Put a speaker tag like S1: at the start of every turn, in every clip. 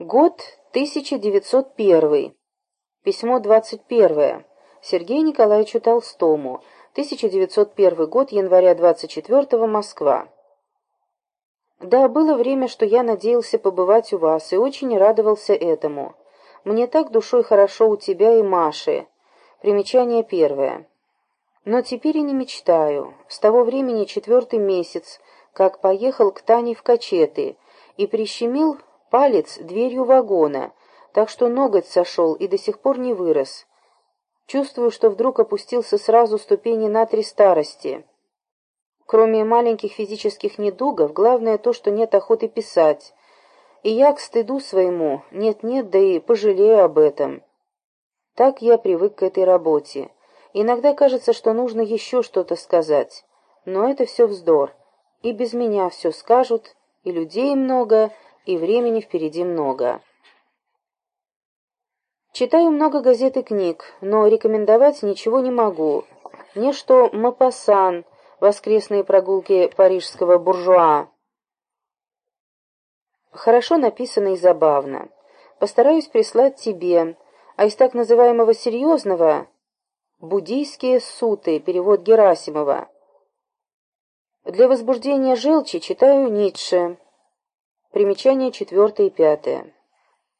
S1: Год 1901. Письмо 21. Сергею Николаевичу Толстому. 1901 год, января 24 Москва. Да, было время, что я надеялся побывать у вас и очень радовался этому. Мне так душой хорошо у тебя и Маши. Примечание первое. Но теперь и не мечтаю. С того времени четвертый месяц, как поехал к Тане в Качеты и прищемил палец дверью вагона, так что ноготь сошел и до сих пор не вырос. Чувствую, что вдруг опустился сразу ступени на три старости. Кроме маленьких физических недугов, главное то, что нет охоты писать. И я к стыду своему, нет-нет, да и пожалею об этом. Так я привык к этой работе. Иногда кажется, что нужно еще что-то сказать. Но это все вздор. И без меня все скажут, и людей много, и времени впереди много. Читаю много газет и книг, но рекомендовать ничего не могу. Не что Мапасан, воскресные прогулки парижского буржуа. Хорошо написано и забавно. Постараюсь прислать тебе, а из так называемого серьезного «Буддийские суты», перевод Герасимова. Для возбуждения желчи читаю Ницше. Примечания четвертое и пятое.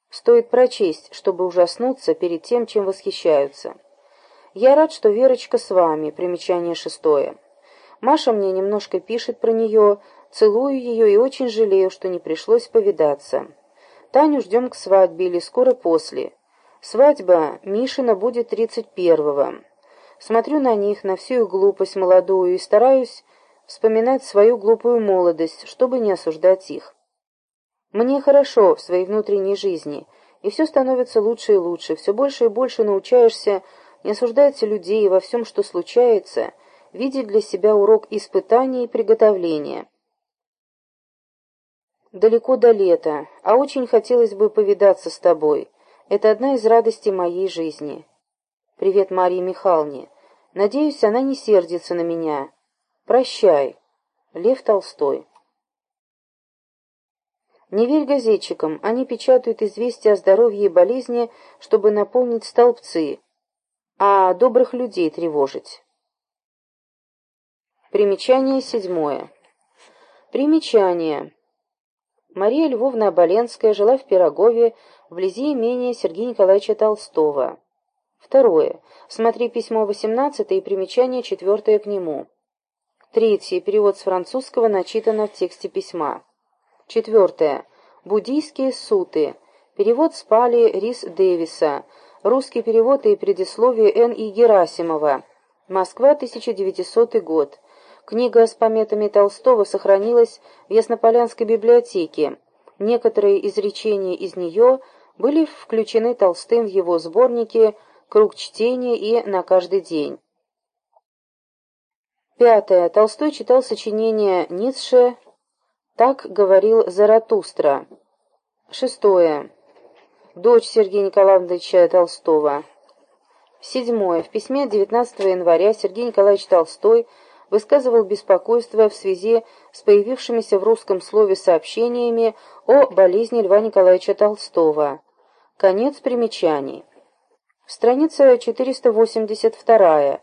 S1: Стоит прочесть, чтобы ужаснуться перед тем, чем восхищаются. Я рад, что Верочка с вами. Примечание шестое. Маша мне немножко пишет про нее, целую ее и очень жалею, что не пришлось повидаться. Таню ждем к свадьбе или скоро после. Свадьба Мишина будет тридцать первого. Смотрю на них, на всю их глупость молодую, и стараюсь вспоминать свою глупую молодость, чтобы не осуждать их. Мне хорошо в своей внутренней жизни, и все становится лучше и лучше, все больше и больше научаешься не осуждать людей во всем, что случается, видеть для себя урок испытания и приготовления. Далеко до лета, а очень хотелось бы повидаться с тобой. Это одна из радостей моей жизни. Привет Марии Михайловне. Надеюсь, она не сердится на меня. Прощай. Лев Толстой. Не верь газетчикам, они печатают известия о здоровье и болезни, чтобы наполнить столбцы, а добрых людей тревожить. Примечание седьмое. Примечание. Мария Львовна Оболенская жила в Пирогове, вблизи имения Сергея Николаевича Толстого. Второе. Смотри письмо 18 и примечание четвертое к нему. Третье. Перевод с французского начитано в тексте письма. Четвертое. Буддийские суты. Перевод с пали Рис Дэвиса. Русский перевод и предисловие Н. И. Герасимова. Москва, 1900 год. Книга с пометами Толстого сохранилась в Яснополянской библиотеке. Некоторые изречения из нее были включены Толстым в его сборники «Круг чтения» и «На каждый день». Пятое. Толстой читал сочинения Ницше так говорил Заратустра. Шестое. Дочь Сергея Николаевича Толстого. Седьмое. В письме 19 января Сергей Николаевич Толстой высказывал беспокойство в связи с появившимися в русском слове сообщениями о болезни Льва Николаевича Толстого. Конец примечаний. Страница 482.